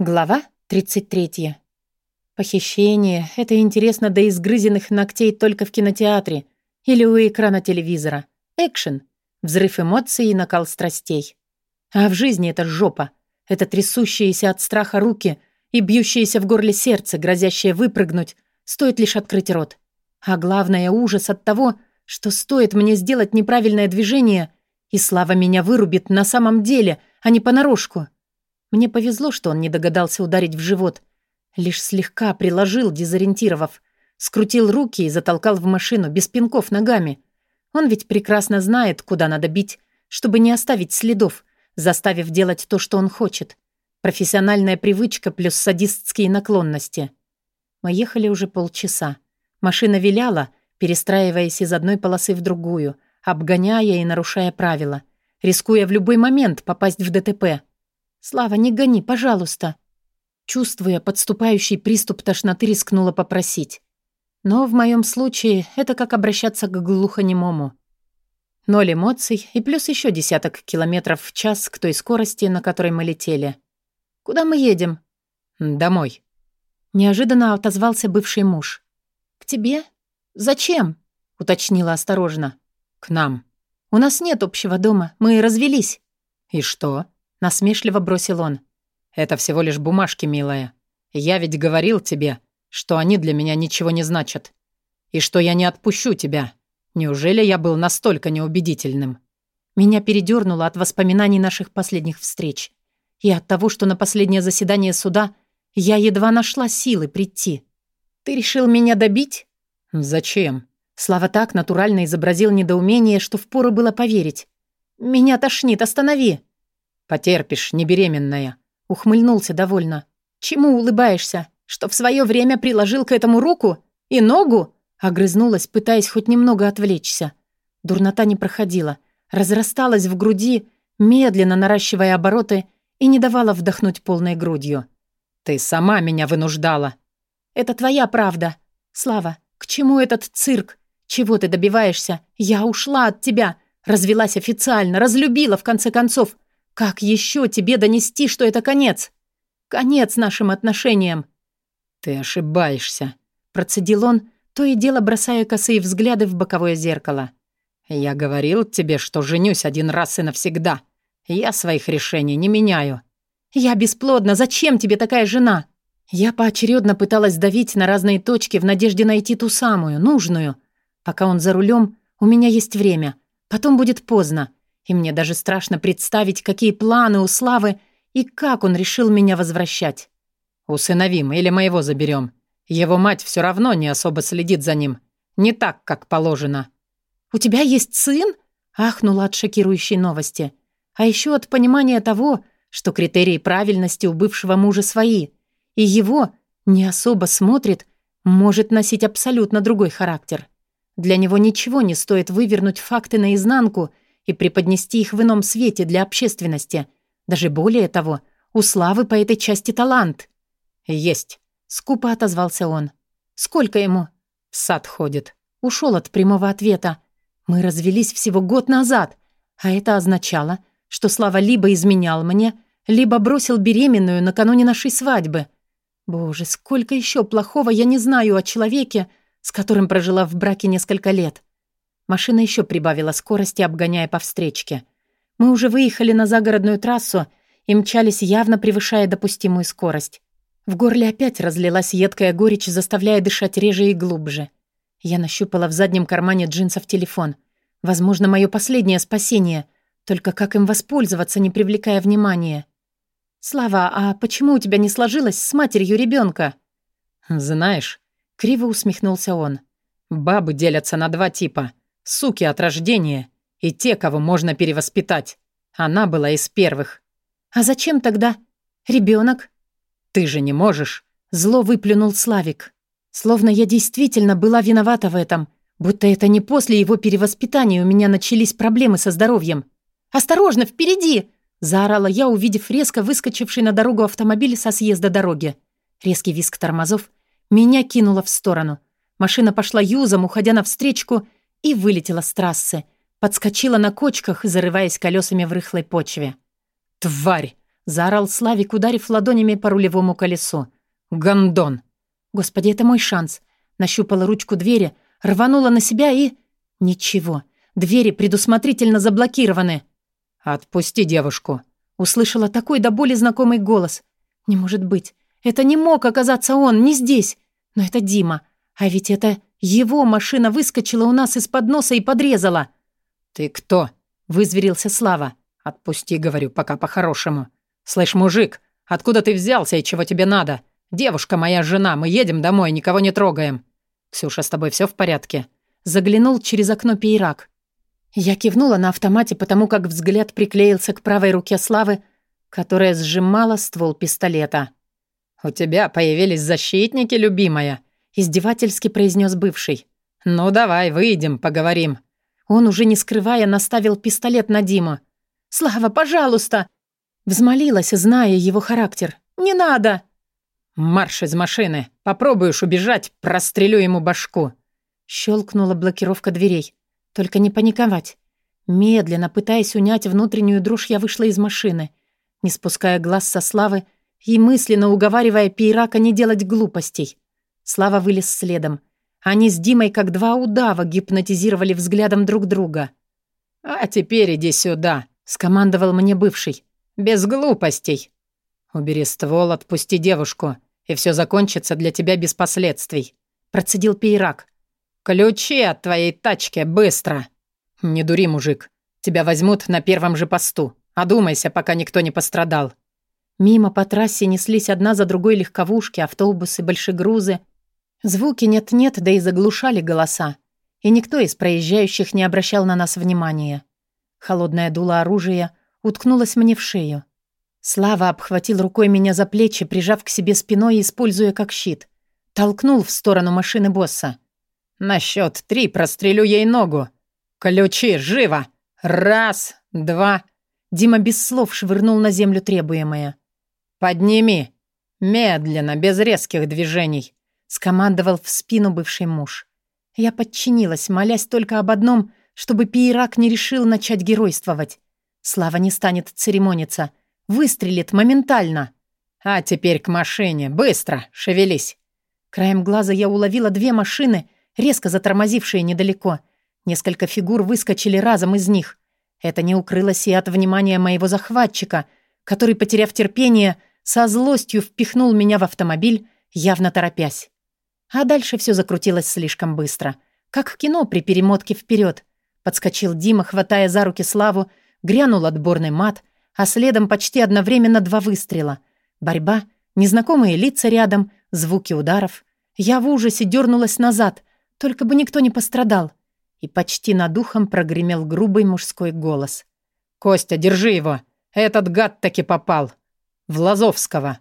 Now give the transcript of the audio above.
Глава 33. Похищение — это интересно до изгрызенных ногтей только в кинотеатре или у экрана телевизора. Экшен, взрыв эмоций и накал страстей. А в жизни это жопа. Это трясущиеся от страха руки и бьющееся в горле сердце, грозящее выпрыгнуть, стоит лишь открыть рот. А главное — ужас от того, что стоит мне сделать неправильное движение, и Слава меня вырубит на самом деле, а не понарошку. Мне повезло, что он не догадался ударить в живот. Лишь слегка приложил, дезориентировав. Скрутил руки и затолкал в машину, без пинков ногами. Он ведь прекрасно знает, куда надо бить, чтобы не оставить следов, заставив делать то, что он хочет. Профессиональная привычка плюс садистские наклонности. Мы ехали уже полчаса. Машина виляла, перестраиваясь из одной полосы в другую, обгоняя и нарушая правила, рискуя в любой момент попасть в ДТП. «Слава, не гони, пожалуйста!» Чувствуя подступающий приступ тошноты, рискнула попросить. Но в моем случае это как обращаться к глухонемому. Ноль эмоций и плюс еще десяток километров в час к той скорости, на которой мы летели. «Куда мы едем?» «Домой». Неожиданно отозвался бывший муж. «К тебе? Зачем?» — уточнила осторожно. «К нам». «У нас нет общего дома, мы развелись». «И что?» Насмешливо бросил он. «Это всего лишь бумажки, милая. Я ведь говорил тебе, что они для меня ничего не значат. И что я не отпущу тебя. Неужели я был настолько неубедительным?» Меня передёрнуло от воспоминаний наших последних встреч. И от того, что на последнее заседание суда я едва нашла силы прийти. «Ты решил меня добить?» «Зачем?» Слава так натурально изобразил недоумение, что впору было поверить. «Меня тошнит, останови!» «Потерпишь, не беременная», — ухмыльнулся довольно. «Чему улыбаешься? Что в свое время приложил к этому руку? И ногу?» Огрызнулась, пытаясь хоть немного отвлечься. Дурнота не проходила, разрасталась в груди, медленно наращивая обороты и не давала вдохнуть полной грудью. «Ты сама меня вынуждала». «Это твоя правда. Слава, к чему этот цирк? Чего ты добиваешься? Я ушла от тебя, развелась официально, разлюбила в конце концов. Как еще тебе донести, что это конец? Конец нашим отношениям. Ты ошибаешься, процедил он, то и дело бросая косые взгляды в боковое зеркало. Я говорил тебе, что женюсь один раз и навсегда. Я своих решений не меняю. Я бесплодна. Зачем тебе такая жена? Я поочередно пыталась давить на разные точки в надежде найти ту самую, нужную. Пока он за рулем, у меня есть время. Потом будет поздно. И мне даже страшно представить, какие планы у Славы и как он решил меня возвращать. «Усыновим или мы его заберем. Его мать все равно не особо следит за ним. Не так, как положено». «У тебя есть сын?» — ахнула от шокирующей новости. А еще от понимания того, что критерии правильности у бывшего мужа свои, и его не особо смотрит, может носить абсолютно другой характер. Для него ничего не стоит вывернуть факты наизнанку — и преподнести их в ином свете для общественности. Даже более того, у Славы по этой части талант. «Есть», — скупо отозвался он. «Сколько ему?» «В сад ходит». Ушел от прямого ответа. «Мы развелись всего год назад, а это означало, что Слава либо изменял мне, либо бросил беременную накануне нашей свадьбы. Боже, сколько еще плохого я не знаю о человеке, с которым прожила в браке несколько лет. Машина еще прибавила скорости, обгоняя по встречке. Мы уже выехали на загородную трассу и мчались, явно превышая допустимую скорость. В горле опять разлилась едкая горечь, заставляя дышать реже и глубже. Я нащупала в заднем кармане джинсов телефон. Возможно, мое последнее спасение. Только как им воспользоваться, не привлекая внимания? «Слава, а почему у тебя не сложилось с матерью ребенка? «Знаешь», — криво усмехнулся он, «бабы делятся на два типа. Суки от рождения и те, кого можно перевоспитать. Она была из первых. А зачем тогда ребенок? Ты же не можешь. Зло выплюнул Славик. Словно я действительно была виновата в этом. Будто это не после его перевоспитания у меня начались проблемы со здоровьем. «Осторожно, впереди!» — заорала я, увидев резко выскочивший на дорогу автомобиль со съезда дороги. Резкий визг тормозов меня кинуло в сторону. Машина пошла юзом, уходя навстречку, и вылетела с трассы. Подскочила на кочках, зарываясь колесами в рыхлой почве. «Тварь!» — Заорал Славик, ударив ладонями по рулевому колесу. «Гондон!» Господи, это мой шанс. Нащупала ручку двери, рванула на себя и... Ничего. Двери предусмотрительно заблокированы. «Отпусти девушку!» Услышала такой до боли знакомый голос. Не может быть. Это не мог оказаться он, не здесь. Но это Дима. А ведь это его машина выскочила у нас из-под носа и подрезала. «Ты кто?» — вызверился Слава. «Отпусти, говорю, пока по-хорошему. Слышь, мужик, откуда ты взялся и чего тебе надо? Девушка моя жена, мы едем домой, никого не трогаем. Ксюша, с тобой все в порядке?» Заглянул через окно Пейрак. Я кивнула на автомате, потому как взгляд приклеился к правой руке Славы, которая сжимала ствол пистолета. «У тебя появились защитники, любимая», — издевательски произнес бывший. «Ну давай, выйдем, поговорим». Он, уже не скрывая, наставил пистолет на Диму. «Слава, пожалуйста!» Взмолилась, зная его характер. «Не надо!» «Марш из машины! Попробуешь убежать, прострелю ему башку!» Щелкнула блокировка дверей. Только не паниковать. Медленно, пытаясь унять внутреннюю дрожь, я вышла из машины, не спуская глаз со Славы и мысленно уговаривая Пейрака не делать глупостей. Слава вылез следом. Они с Димой, как два удава, гипнотизировали взглядом друг друга. «А теперь иди сюда», — скомандовал мне бывший. «Без глупостей. Убери ствол, отпусти девушку, и все закончится для тебя без последствий», — процедил Пейрак. «Ключи от твоей тачки, быстро!» «Не дури, мужик. Тебя возьмут на первом же посту. Одумайся, пока никто не пострадал». Мимо по трассе неслись одна за другой легковушки, автобусы, большегрузы. Звуки нет-нет, да и заглушали голоса. И никто из проезжающих не обращал на нас внимания. Холодное дуло оружия уткнулось мне в шею. Слава обхватил рукой меня за плечи, прижав к себе спиной, используя как щит. Толкнул в сторону машины босса. На счет три прострелю ей ногу. Ключи, живо! Раз, два. Дима без слов швырнул на землю требуемое. «Подними! Медленно, без резких движений!» Скомандовал в спину бывший муж. Я подчинилась, молясь только об одном, чтобы Пиерак не решил начать геройствовать. Слава не станет церемониться. Выстрелит моментально. «А теперь к машине. Быстро! Шевелись!» Краем глаза я уловила две машины — резко затормозившие недалеко. Несколько фигур выскочили разом из них. Это не укрылось и от внимания моего захватчика, который, потеряв терпение, со злостью впихнул меня в автомобиль, явно торопясь. А дальше все закрутилось слишком быстро. Как в кино при перемотке вперед. Подскочил Дима, хватая за руки Славу, грянул отборный мат, а следом почти одновременно два выстрела. Борьба, незнакомые лица рядом, звуки ударов. Я в ужасе дернулась назад, только бы никто не пострадал. И почти над ухом прогремел грубый мужской голос. «Костя, держи его! Этот гад таки попал! В Лазовского!»